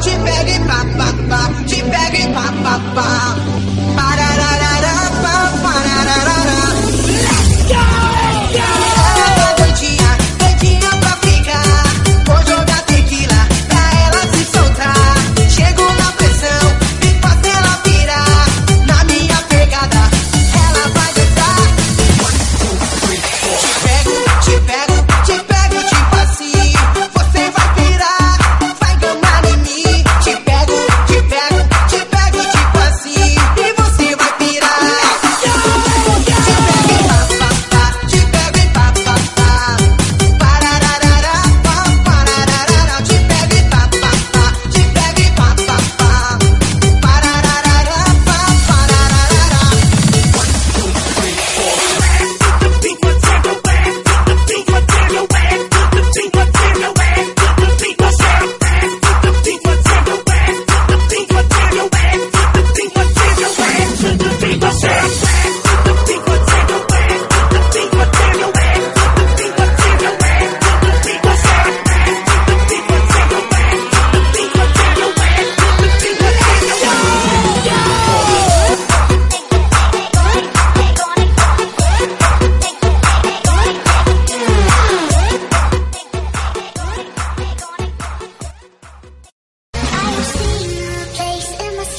Te pegue e papapá, te pegue e papapá.